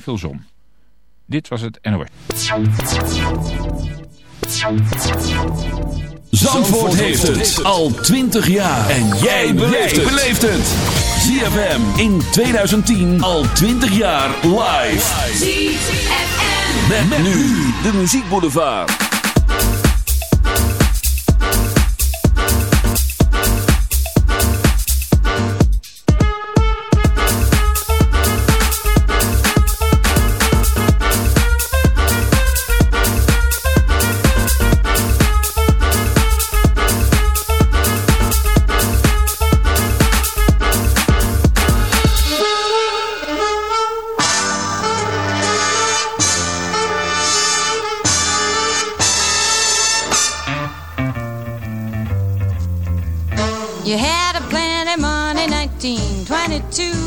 vrij veel zon. Dit was het NOS. Zandvoort heeft het al 20 jaar. En jij beleeft het. ZFM in 2010 al 20 jaar live. ZFM. Nu de Muziek Boulevard.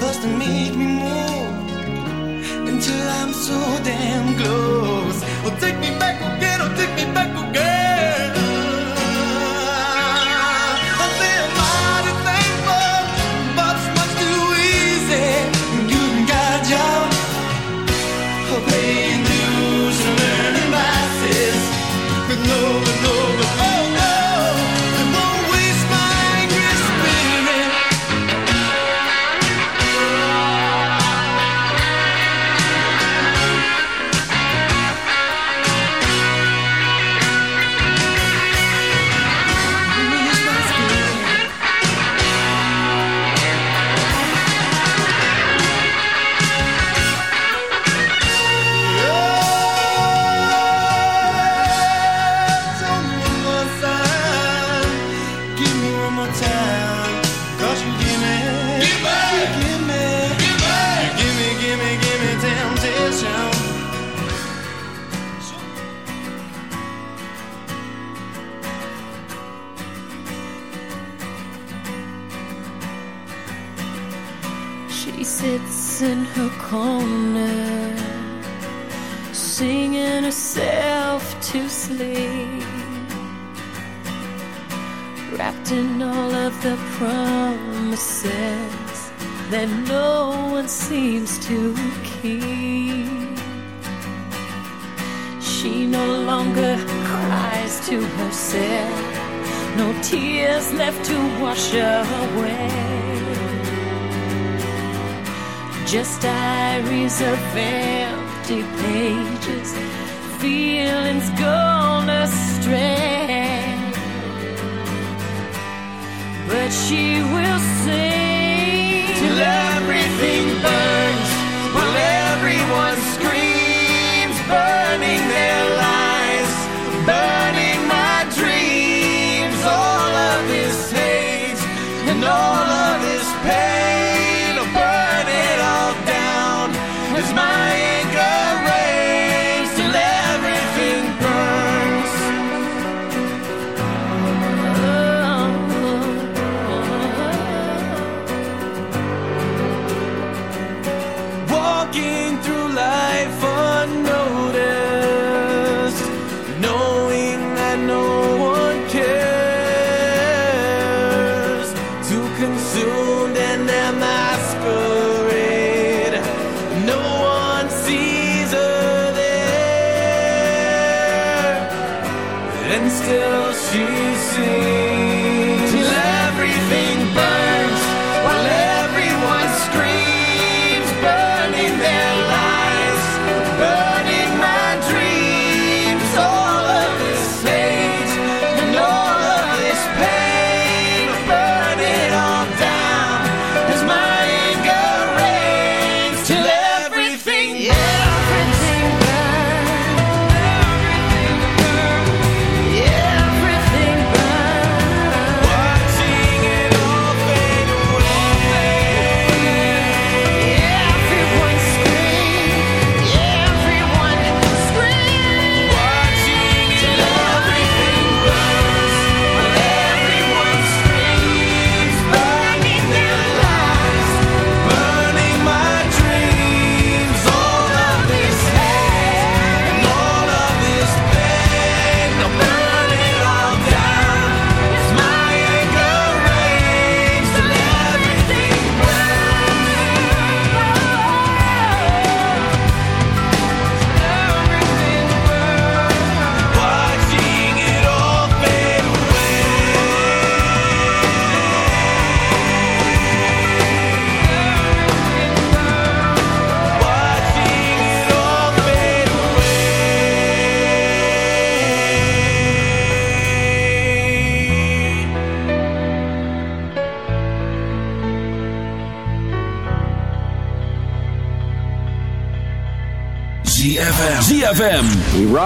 first and make me move, until I'm so damn close. Well, take me back, again. oh, take feelings gone astray. But she will sing.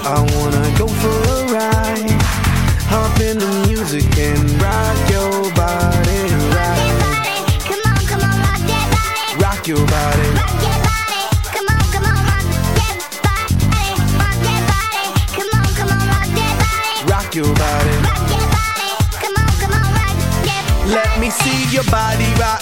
I wanna go for a ride. Hop in the music and rock your body, right? Come on, come on, rock that body. Rock your body. Rock that body. Come on, come on, rock that body. Rock that body. Come on, come on, rock that body. Rock your body. Rock body. Come on, come on, rock that body. Let me see your body rock,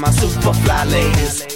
my super fly ladies,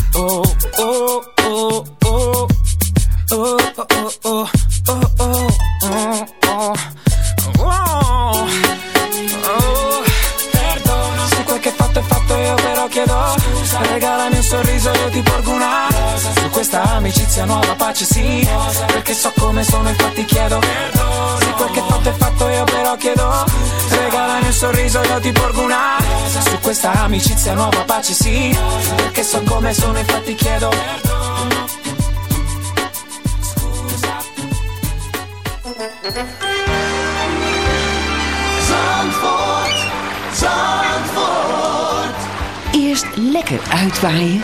amicizia nuova pace sì. Perché so come sono infatti chiedo Perdono Se quel che fatto è fatto io però chiedo Regalami un sorriso io ti porgo una. Su questa amicizia nuova pace sì Perché so come sono infatti chiedo Perdono Zandvoort, Zandvoort. Eerst lekker uitwaaien.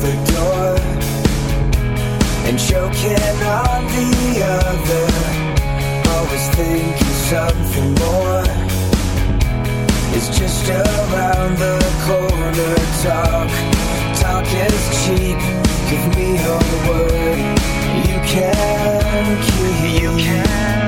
the door and choking on the other. Always thinking something more is just around the corner. Talk, talk is cheap. Give me your word. You can, you can.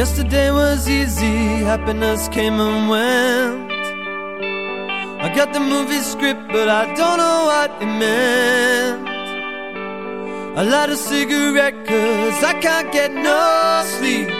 Yesterday was easy, happiness came and went. I got the movie script, but I don't know what it meant. A lot of cigarette, cause I can't get no sleep.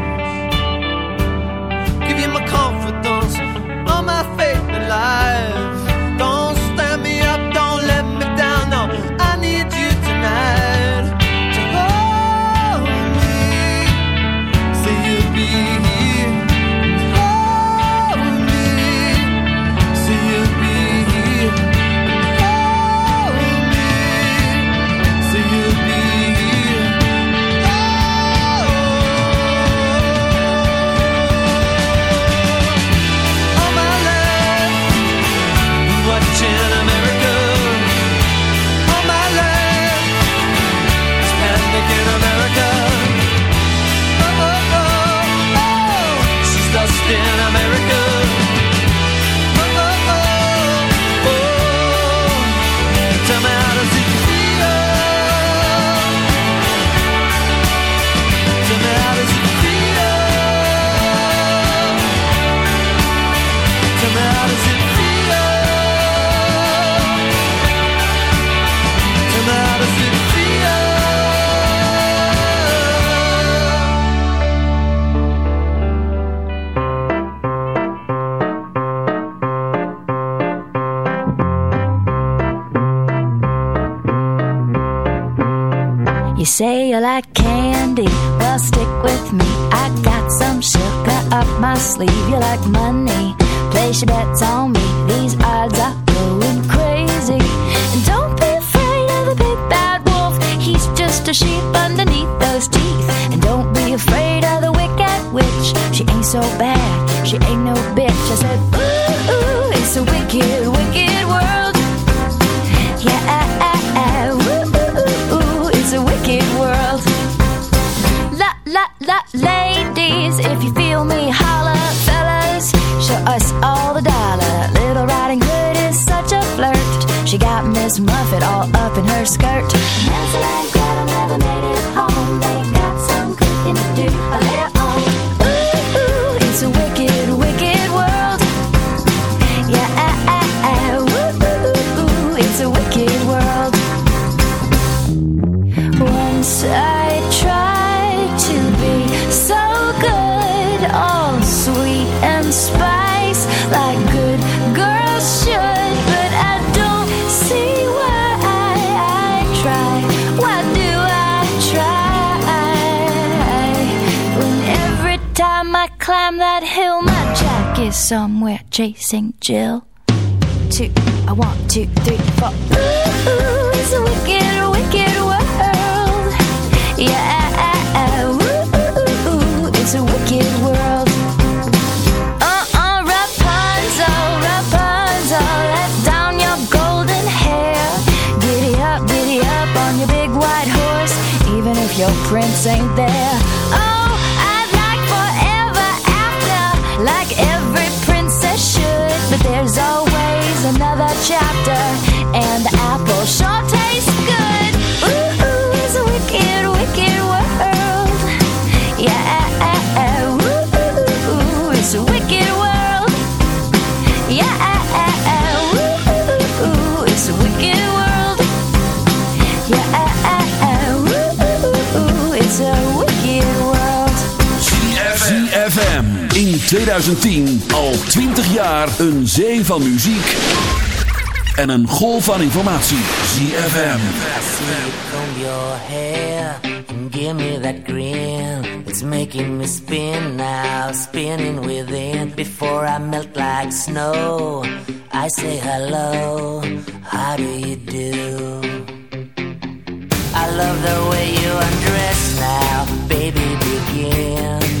My confidence, all my faith in life. Your bets chasing 2010 al 20 jaar een zee van muziek en een golf van informatie. ZFM. Give me that grin, it's making me spin now, spinning within. Before I melt like snow, I say hello, how do you do? I love the way you undress now, baby begin.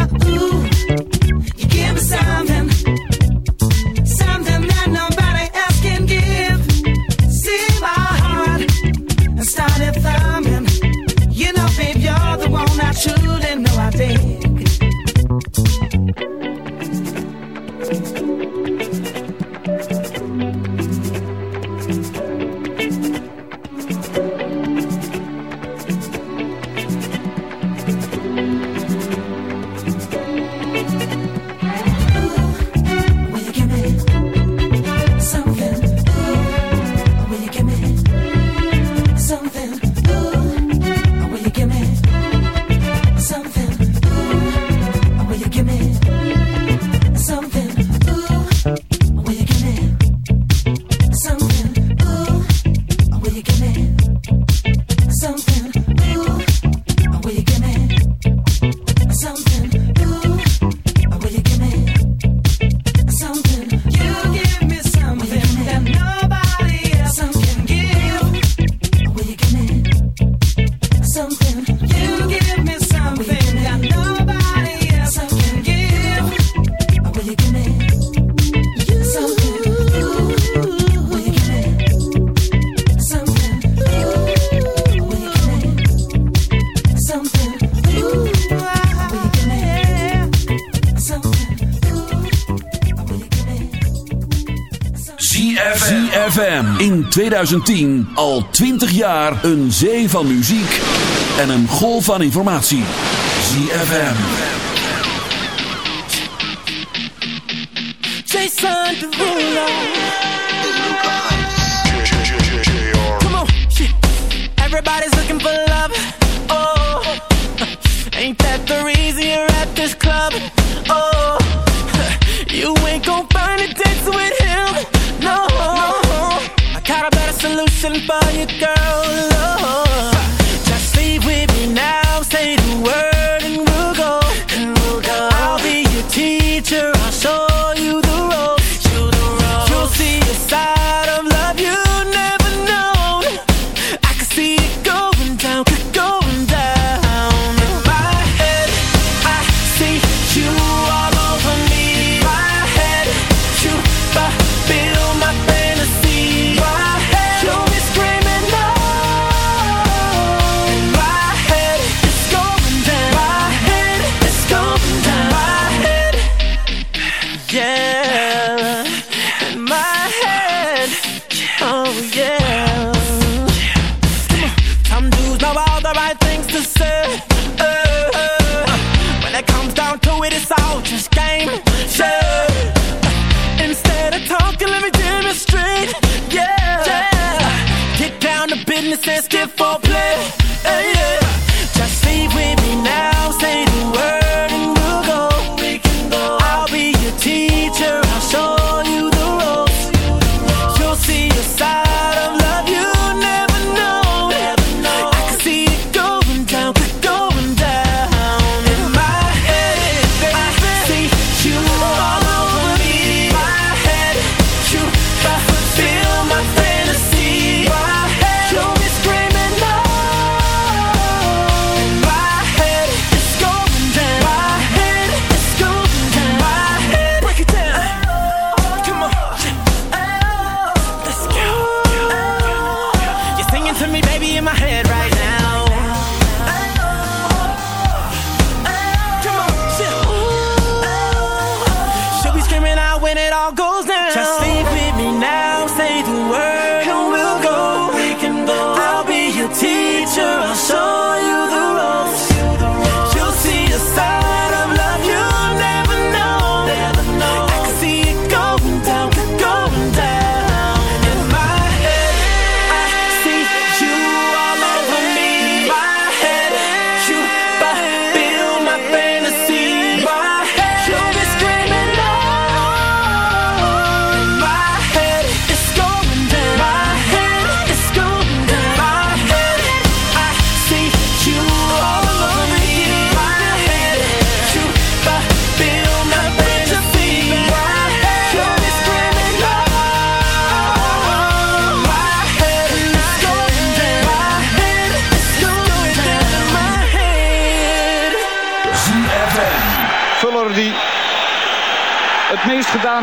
Ooh, you give me some. 2010 al 20 jaar een zee van muziek en een golf van informatie. ZFM. Jason Derulo. Come on. Everybody's looking for love. Oh, ain't that the reason?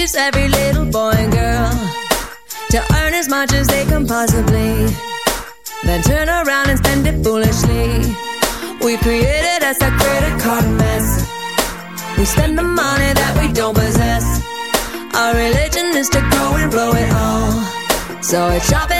teaches every little boy and girl to earn as much as they can possibly, then turn around and spend it foolishly. We created us a credit card mess. We spend the money that we don't possess. Our religion is to go and blow it all. So it's shopping.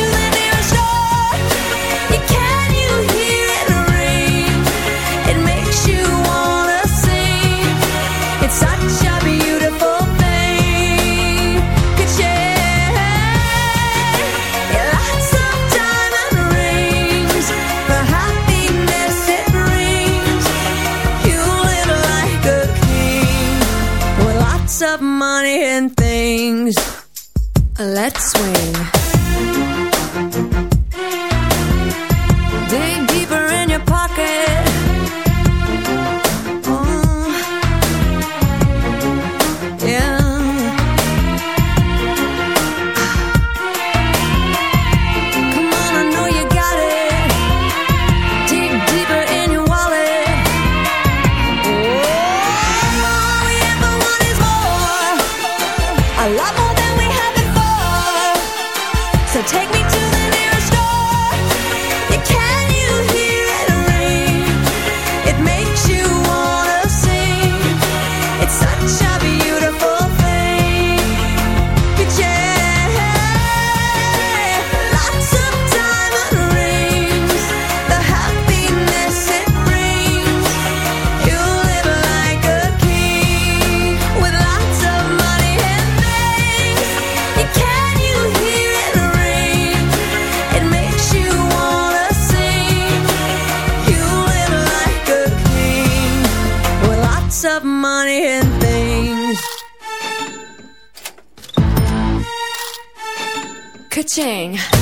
Let's swing. watching.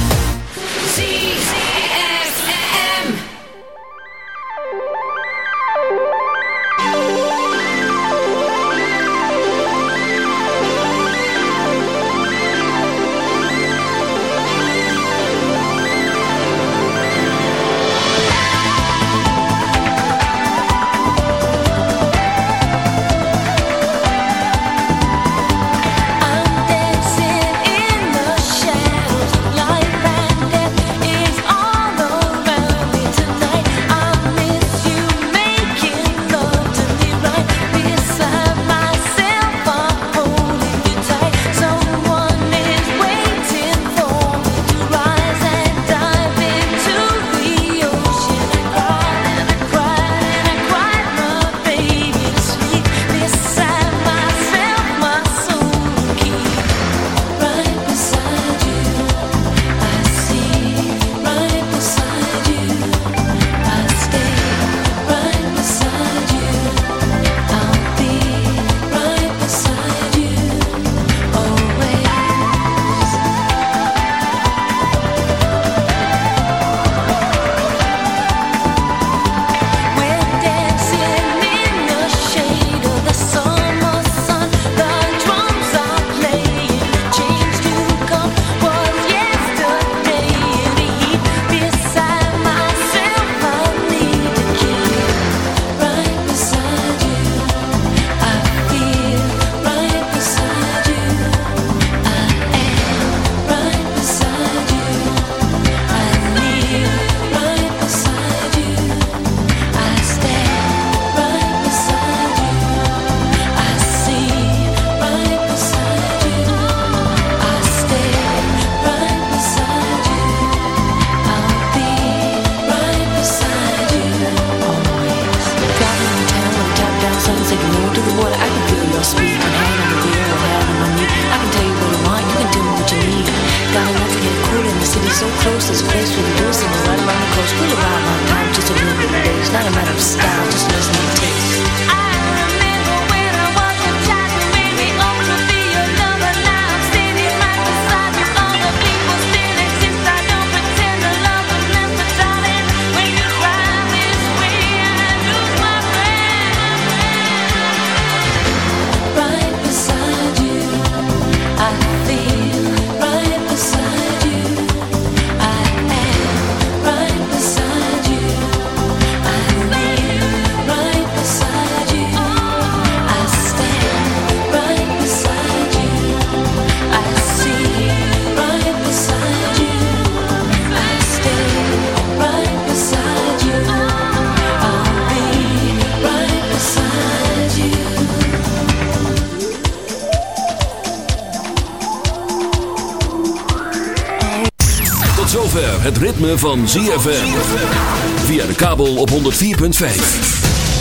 Van ZFM. Via de kabel op 104.5.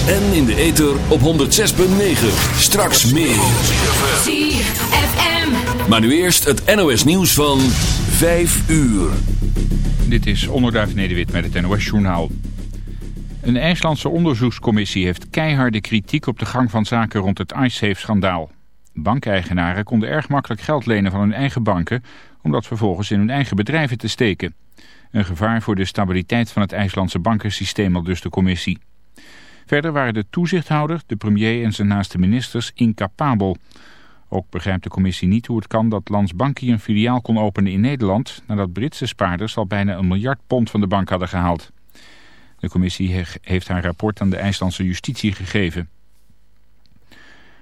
En in de ether op 106.9. Straks meer. ZFM. Maar nu eerst het NOS nieuws van 5 uur. Dit is Onderduif Nederwit met het NOS Journaal. Een IJslandse onderzoekscommissie heeft keiharde kritiek op de gang van zaken rond het iSafe-schandaal. Bankeigenaren konden erg makkelijk geld lenen van hun eigen banken... om dat vervolgens in hun eigen bedrijven te steken. Een gevaar voor de stabiliteit van het IJslandse bankensysteem al dus de commissie. Verder waren de toezichthouder, de premier en zijn naaste ministers incapabel. Ook begrijpt de commissie niet hoe het kan dat Landsbanki een filiaal kon openen in Nederland... nadat Britse spaarders al bijna een miljard pond van de bank hadden gehaald. De commissie heeft haar rapport aan de IJslandse justitie gegeven.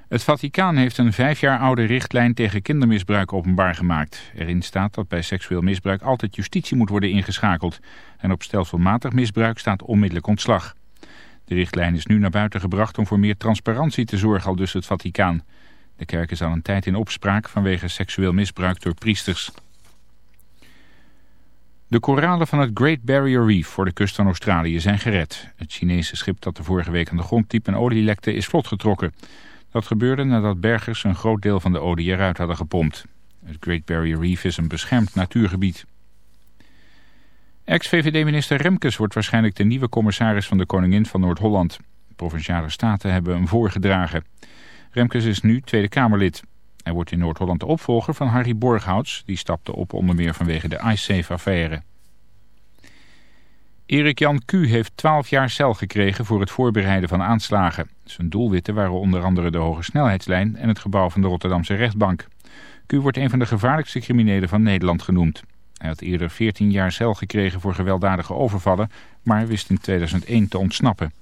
Het Vaticaan heeft een vijf jaar oude richtlijn tegen kindermisbruik openbaar gemaakt. Erin staat dat bij seksueel misbruik altijd justitie moet worden ingeschakeld. En op stelselmatig misbruik staat onmiddellijk ontslag. De richtlijn is nu naar buiten gebracht om voor meer transparantie te zorgen, al dus het Vaticaan. De kerk is al een tijd in opspraak vanwege seksueel misbruik door priesters. De koralen van het Great Barrier Reef voor de kust van Australië zijn gered. Het Chinese schip dat de vorige week aan de grond liep en olie lekte is vlot getrokken. Dat gebeurde nadat bergers een groot deel van de olie eruit hadden gepompt. Het Great Barrier Reef is een beschermd natuurgebied. Ex-VVD-minister Remkes wordt waarschijnlijk de nieuwe commissaris van de Koningin van Noord-Holland. Provinciale staten hebben hem voorgedragen. Remkes is nu Tweede Kamerlid. Hij wordt in Noord-Holland de opvolger van Harry Borghouts. Die stapte op onder meer vanwege de iSafe-affaire. Erik Jan Q. heeft 12 jaar cel gekregen voor het voorbereiden van aanslagen. Zijn doelwitten waren onder andere de hoge snelheidslijn en het gebouw van de Rotterdamse rechtbank. Q wordt een van de gevaarlijkste criminelen van Nederland genoemd. Hij had eerder 14 jaar cel gekregen voor gewelddadige overvallen, maar wist in 2001 te ontsnappen.